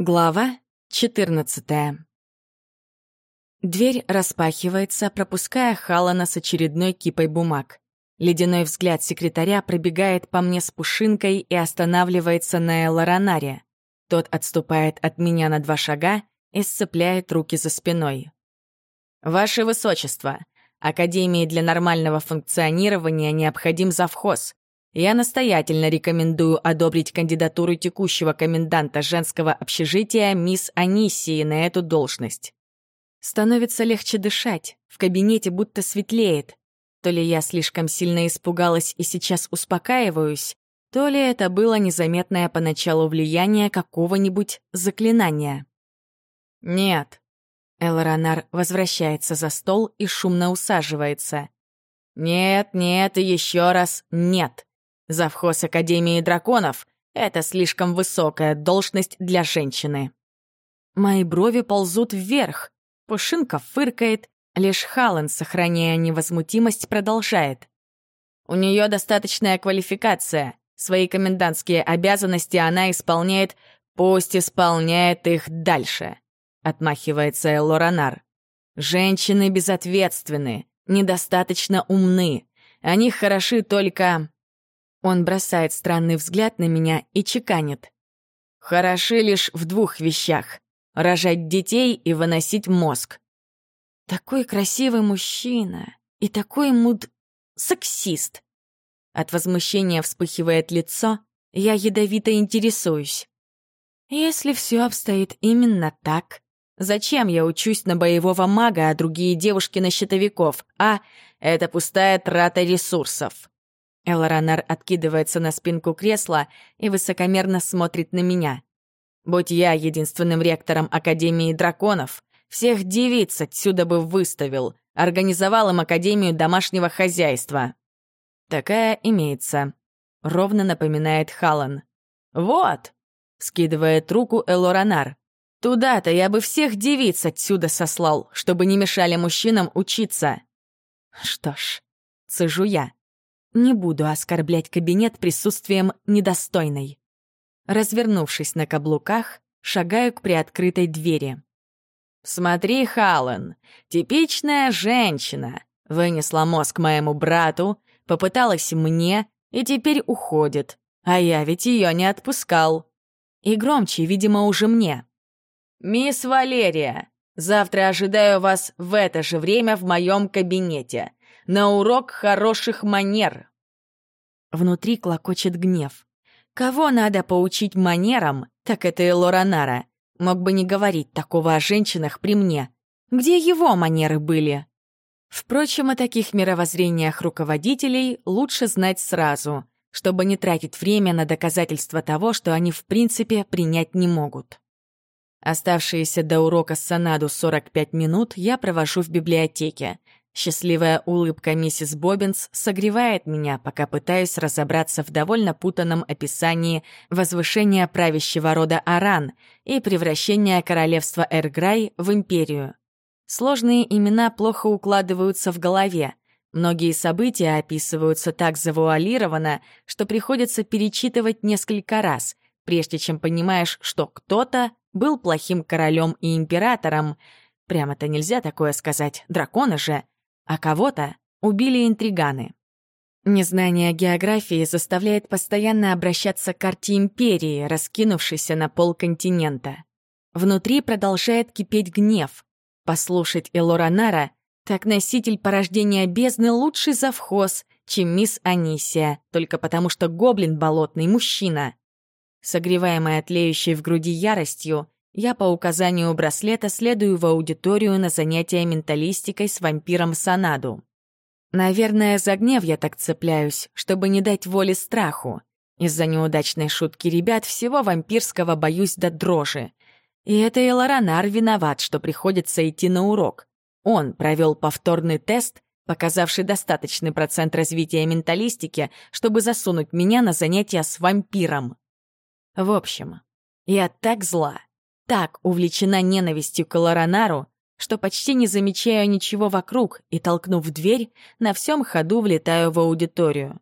Глава 14 Дверь распахивается, пропуская Халана с очередной кипой бумаг. Ледяной взгляд секретаря пробегает по мне с пушинкой и останавливается на Элоранаре. Тот отступает от меня на два шага и сцепляет руки за спиной. «Ваше Высочество, Академии для нормального функционирования необходим завхоз. Я настоятельно рекомендую одобрить кандидатуру текущего коменданта женского общежития мисс Анисии на эту должность. Становится легче дышать, в кабинете будто светлеет. То ли я слишком сильно испугалась и сейчас успокаиваюсь, то ли это было незаметное поначалу влияние какого-нибудь заклинания. «Нет». Элоранар возвращается за стол и шумно усаживается. «Нет, нет и еще раз нет. Завхоз Академии драконов — это слишком высокая должность для женщины. Мои брови ползут вверх. Пушинка фыркает, лишь Халлен, сохраняя невозмутимость, продолжает. У нее достаточная квалификация. Свои комендантские обязанности она исполняет, пусть исполняет их дальше. Отмахивается Лоранар. Женщины безответственны, недостаточно умны. Они хороши только он бросает странный взгляд на меня и чеканит. «Хороши лишь в двух вещах — рожать детей и выносить мозг». Такой красивый мужчина и такой муд... сексист. От возмущения вспыхивает лицо, я ядовито интересуюсь. Если все обстоит именно так, зачем я учусь на боевого мага, а другие девушки на щитовиков? А это пустая трата ресурсов. Элоранар откидывается на спинку кресла и высокомерно смотрит на меня. Будь я единственным ректором Академии драконов, всех девиц отсюда бы выставил, организовал им Академию домашнего хозяйства. Такая имеется. Ровно напоминает Халан. «Вот!» — скидывает руку Элоранар. «Туда-то я бы всех девиц отсюда сослал, чтобы не мешали мужчинам учиться». Что ж, цежу я. Не буду оскорблять кабинет присутствием недостойной. Развернувшись на каблуках, шагаю к приоткрытой двери. «Смотри, Халлен, типичная женщина. Вынесла мозг моему брату, попыталась мне и теперь уходит. А я ведь ее не отпускал. И громче, видимо, уже мне. «Мисс Валерия, завтра ожидаю вас в это же время в моем кабинете на урок хороших манер. Внутри клокочет гнев. Кого надо поучить манерам, так это и Лоранара. Мог бы не говорить такого о женщинах при мне. Где его манеры были? Впрочем, о таких мировоззрениях руководителей лучше знать сразу, чтобы не тратить время на доказательство того, что они в принципе принять не могут. Оставшиеся до урока Санаду 45 минут я провожу в библиотеке. Счастливая улыбка миссис Бобинс согревает меня, пока пытаюсь разобраться в довольно путанном описании возвышения правящего рода Аран и превращения королевства Эрграй в империю. Сложные имена плохо укладываются в голове. Многие события описываются так завуалированно, что приходится перечитывать несколько раз, прежде чем понимаешь, что кто-то был плохим королем и императором. Прямо-то нельзя такое сказать, драконы же — а кого-то убили интриганы. Незнание географии заставляет постоянно обращаться к карте империи, раскинувшейся на полконтинента. Внутри продолжает кипеть гнев. Послушать Элоранара, так носитель порождения бездны лучший завхоз, чем мисс Анисия, только потому что гоблин болотный мужчина. Согреваемая тлеющей в груди яростью, я по указанию браслета следую в аудиторию на занятия менталистикой с вампиром Санаду. Наверное, за гнев я так цепляюсь, чтобы не дать воли страху. Из-за неудачной шутки ребят всего вампирского боюсь до дрожи. И это Элоранар виноват, что приходится идти на урок. Он провел повторный тест, показавший достаточный процент развития менталистики, чтобы засунуть меня на занятия с вампиром. В общем, я так зла, так увлечена ненавистью к Лоранару, что почти не замечаю ничего вокруг и, толкнув дверь, на всем ходу влетаю в аудиторию.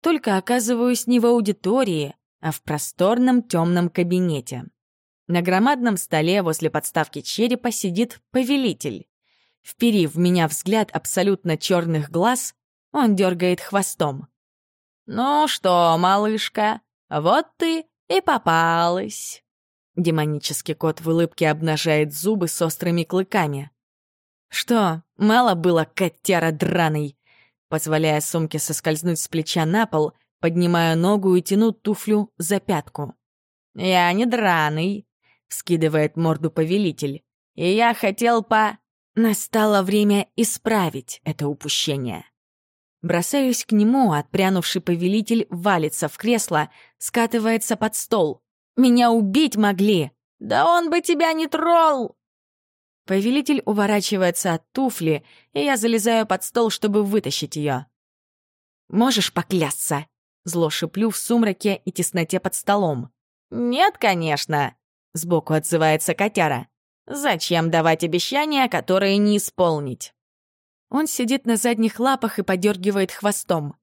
Только оказываюсь не в аудитории, а в просторном темном кабинете. На громадном столе возле подставки черепа сидит повелитель. Вперив в меня взгляд абсолютно черных глаз, он дергает хвостом. «Ну что, малышка, вот ты и попалась!» Демонический кот в улыбке обнажает зубы с острыми клыками. «Что, мало было котяра драный?» Позволяя сумке соскользнуть с плеча на пол, поднимаю ногу и тяну туфлю за пятку. «Я не драный», — скидывает морду повелитель. «И я хотел по...» Настало время исправить это упущение. Бросаюсь к нему, отпрянувший повелитель валится в кресло, скатывается под стол. «Меня убить могли!» «Да он бы тебя не тролл!» Повелитель уворачивается от туфли, и я залезаю под стол, чтобы вытащить ее. «Можешь поклясться?» Зло шиплю в сумраке и тесноте под столом. «Нет, конечно!» — сбоку отзывается котяра. «Зачем давать обещания, которые не исполнить?» Он сидит на задних лапах и подергивает хвостом.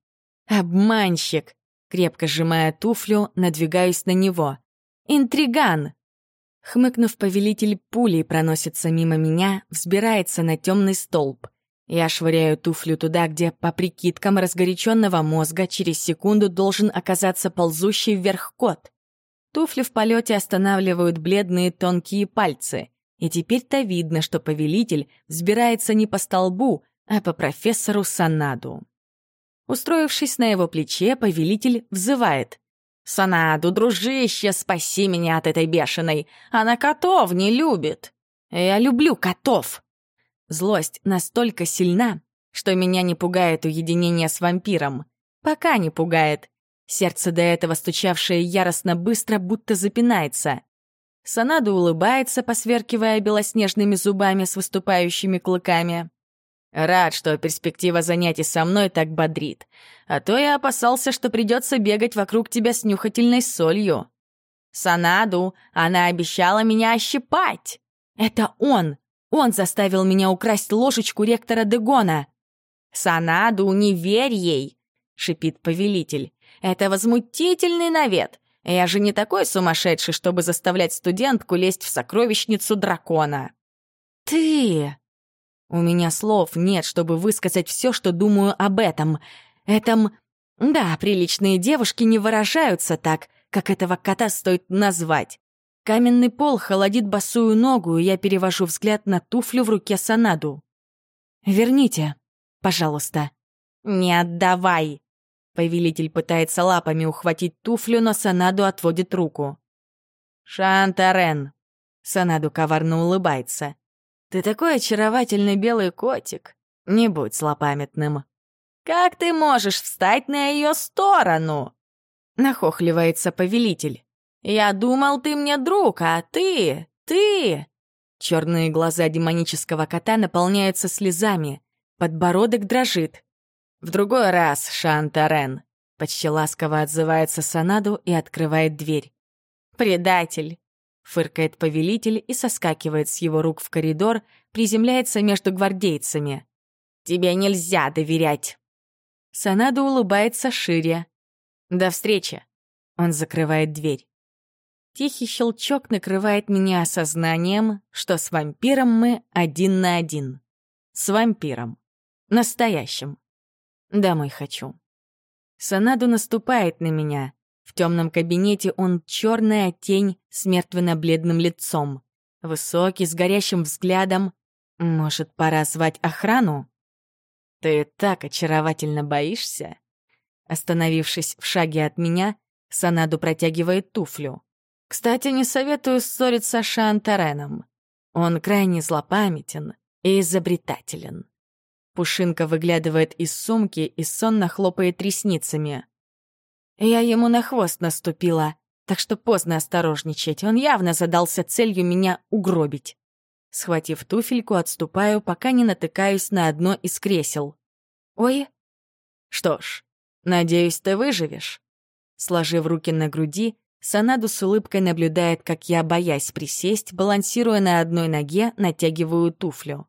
«Обманщик!» Крепко сжимая туфлю, надвигаюсь на него. «Интриган!» Хмыкнув, повелитель пулей проносится мимо меня, взбирается на темный столб. Я швыряю туфлю туда, где, по прикидкам разгоряченного мозга, через секунду должен оказаться ползущий вверх кот. Туфли в полете останавливают бледные тонкие пальцы. И теперь-то видно, что повелитель взбирается не по столбу, а по профессору Санаду. Устроившись на его плече, повелитель взывает. «Санаду, дружище, спаси меня от этой бешеной! Она котов не любит!» «Я люблю котов!» Злость настолько сильна, что меня не пугает уединение с вампиром. Пока не пугает. Сердце до этого стучавшее яростно быстро, будто запинается. Санаду улыбается, посверкивая белоснежными зубами с выступающими клыками. Рад, что перспектива занятий со мной так бодрит. А то я опасался, что придется бегать вокруг тебя с нюхательной солью. Санаду, она обещала меня ощипать. Это он. Он заставил меня украсть ложечку ректора Дегона. Санаду, не верь ей, шипит повелитель. Это возмутительный навет. Я же не такой сумасшедший, чтобы заставлять студентку лезть в сокровищницу дракона. Ты... У меня слов нет, чтобы высказать все, что думаю об этом. Этом... Да, приличные девушки не выражаются так, как этого кота стоит назвать. Каменный пол холодит босую ногу, и я перевожу взгляд на туфлю в руке Санаду. «Верните, пожалуйста». «Не отдавай!» Повелитель пытается лапами ухватить туфлю, но Санаду отводит руку. «Шантарен!» Санаду коварно улыбается. Ты такой очаровательный белый котик. Не будь злопамятным. Как ты можешь встать на ее сторону? Нахохливается повелитель. Я думал, ты мне друг, а ты, ты... Черные глаза демонического кота наполняются слезами. Подбородок дрожит. В другой раз, Шантарен. Почти ласково отзывается Санаду и открывает дверь. «Предатель! Фыркает повелитель и соскакивает с его рук в коридор, приземляется между гвардейцами. «Тебе нельзя доверять!» Санада улыбается шире. «До встречи!» Он закрывает дверь. Тихий щелчок накрывает меня осознанием, что с вампиром мы один на один. С вампиром. Настоящим. Домой хочу. Санаду наступает на меня. В темном кабинете он черная тень с мертвенно-бледным лицом. Высокий, с горящим взглядом. Может, пора звать охрану? «Ты так очаровательно боишься?» Остановившись в шаге от меня, Санаду протягивает туфлю. «Кстати, не советую ссориться с Шантареном. Он крайне злопамятен и изобретателен». Пушинка выглядывает из сумки и сонно хлопает ресницами. Я ему на хвост наступила, так что поздно осторожничать. Он явно задался целью меня угробить. Схватив туфельку, отступаю, пока не натыкаюсь на одно из кресел. «Ой!» «Что ж, надеюсь, ты выживешь». Сложив руки на груди, Санаду с улыбкой наблюдает, как я, боясь присесть, балансируя на одной ноге, натягиваю туфлю.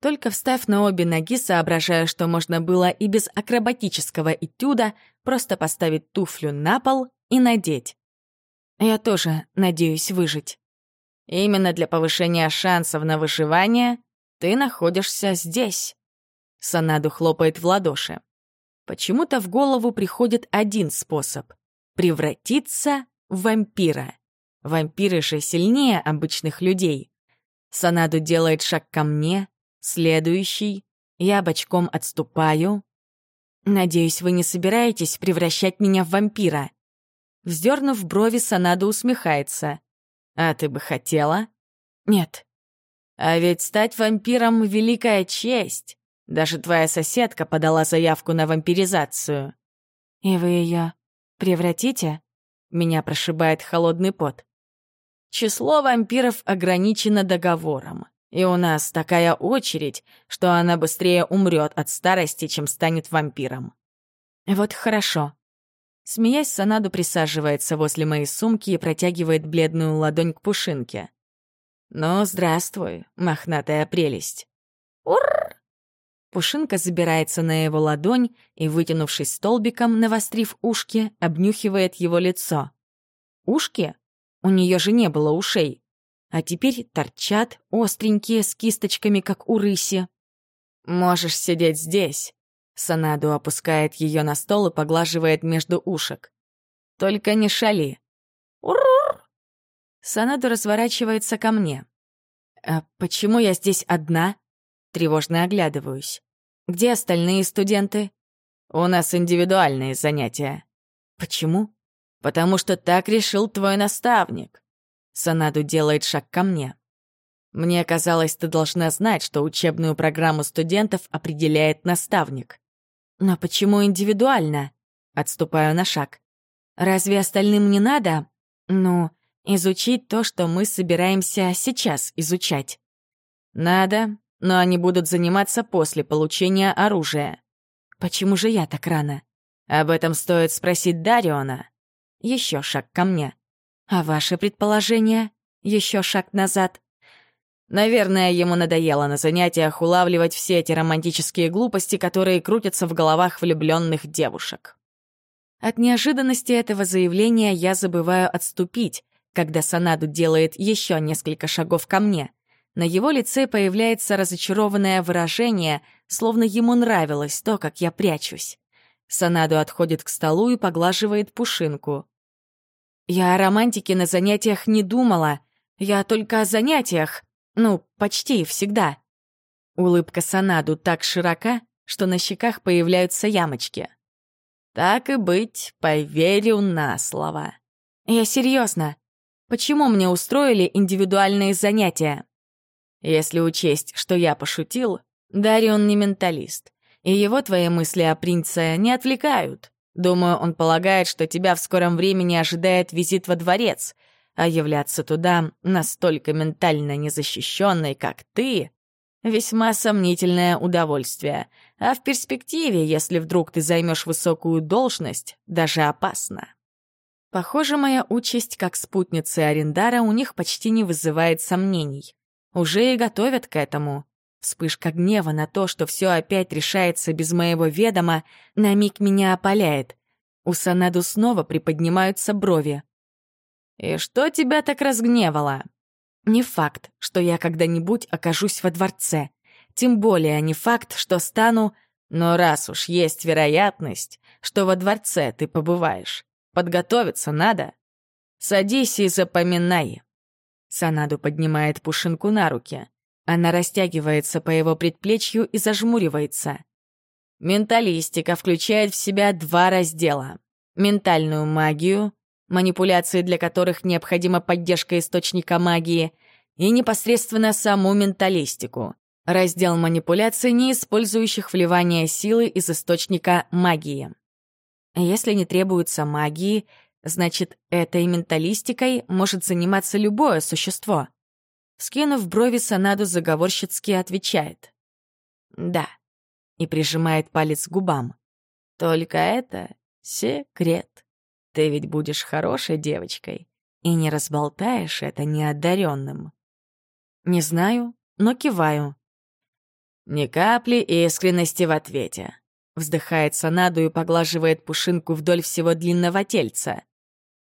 Только встав на обе ноги, соображая, что можно было и без акробатического этюда просто поставить туфлю на пол и надеть. Я тоже надеюсь выжить. Именно для повышения шансов на выживание ты находишься здесь. Санаду хлопает в ладоши. Почему-то в голову приходит один способ — превратиться в вампира. Вампиры же сильнее обычных людей. Санаду делает шаг ко мне, следующий. Я бочком отступаю. Надеюсь, вы не собираетесь превращать меня в вампира. Вздернув брови, Санаду усмехается. А ты бы хотела? Нет. А ведь стать вампиром — великая честь. Даже твоя соседка подала заявку на вампиризацию. И вы ее превратите? Меня прошибает холодный пот. Число вампиров ограничено договором. И у нас такая очередь, что она быстрее умрет от старости, чем станет вампиром. Вот хорошо. Смеясь, Санаду присаживается возле моей сумки и протягивает бледную ладонь к пушинке. «Ну, здравствуй, мохнатая прелесть». «Ур!» Пушинка забирается на его ладонь и, вытянувшись столбиком, навострив ушки, обнюхивает его лицо. Ушки? У нее же не было ушей. А теперь торчат, остренькие, с кисточками, как у рыси. «Можешь сидеть здесь». Санаду опускает ее на стол и поглаживает между ушек. «Только не шали». «Ур!» Санаду разворачивается ко мне. «А почему я здесь одна?» Тревожно оглядываюсь. «Где остальные студенты?» «У нас индивидуальные занятия». «Почему?» «Потому что так решил твой наставник». Санаду делает шаг ко мне. «Мне казалось, ты должна знать, что учебную программу студентов определяет наставник». «Но почему индивидуально?» Отступаю на шаг. «Разве остальным не надо? Ну, изучить то, что мы собираемся сейчас изучать?» «Надо, но они будут заниматься после получения оружия. Почему же я так рано? Об этом стоит спросить Дариона. Еще шаг ко мне. А ваше предположение? Еще шаг назад. Наверное, ему надоело на занятиях улавливать все эти романтические глупости, которые крутятся в головах влюбленных девушек. От неожиданности этого заявления я забываю отступить, когда Санаду делает еще несколько шагов ко мне. На его лице появляется разочарованное выражение, словно ему нравилось то, как я прячусь. Санаду отходит к столу и поглаживает пушинку. «Я о романтике на занятиях не думала. Я только о занятиях. Ну, почти всегда». Улыбка Санаду так широка, что на щеках появляются ямочки. «Так и быть, поверю на слово». «Я серьезно. Почему мне устроили индивидуальные занятия?» Если учесть, что я пошутил, Дарион не менталист, и его твои мысли о принце не отвлекают. Думаю, он полагает, что тебя в скором времени ожидает визит во дворец, а являться туда настолько ментально незащищенной, как ты, весьма сомнительное удовольствие. А в перспективе, если вдруг ты займешь высокую должность, даже опасно. Похоже, моя участь как спутницы Арендара у них почти не вызывает сомнений. Уже и готовят к этому. Вспышка гнева на то, что все опять решается без моего ведома, на миг меня опаляет. У Санаду снова приподнимаются брови. «И что тебя так разгневало?» «Не факт, что я когда-нибудь окажусь во дворце. Тем более не факт, что стану... Но раз уж есть вероятность, что во дворце ты побываешь, подготовиться надо. Садись и запоминай. Санаду поднимает Пушинку на руки. Она растягивается по его предплечью и зажмуривается. Менталистика включает в себя два раздела. Ментальную магию, манипуляции для которых необходима поддержка источника магии, и непосредственно саму менталистику. Раздел манипуляций, не использующих вливание силы из источника магии. Если не требуется магии, Значит, этой менталистикой может заниматься любое существо. Скинув брови, Санаду заговорщицки отвечает. «Да», и прижимает палец к губам. «Только это секрет. Ты ведь будешь хорошей девочкой и не разболтаешь это неодаренным». Не знаю, но киваю. Ни капли искренности в ответе. Вздыхает Санаду и поглаживает пушинку вдоль всего длинного тельца.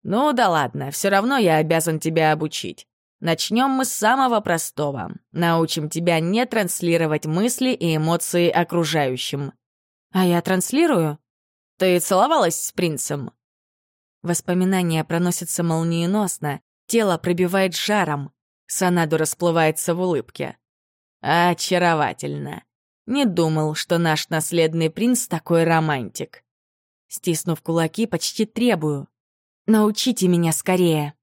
«Ну да ладно, все равно я обязан тебя обучить. Начнем мы с самого простого. Научим тебя не транслировать мысли и эмоции окружающим. А я транслирую? Ты целовалась с принцем? Воспоминания проносятся молниеносно, тело пробивает жаром. Санаду расплывается в улыбке. Очаровательно. Не думал, что наш наследный принц такой романтик. Стиснув кулаки, почти требую. Научите меня скорее.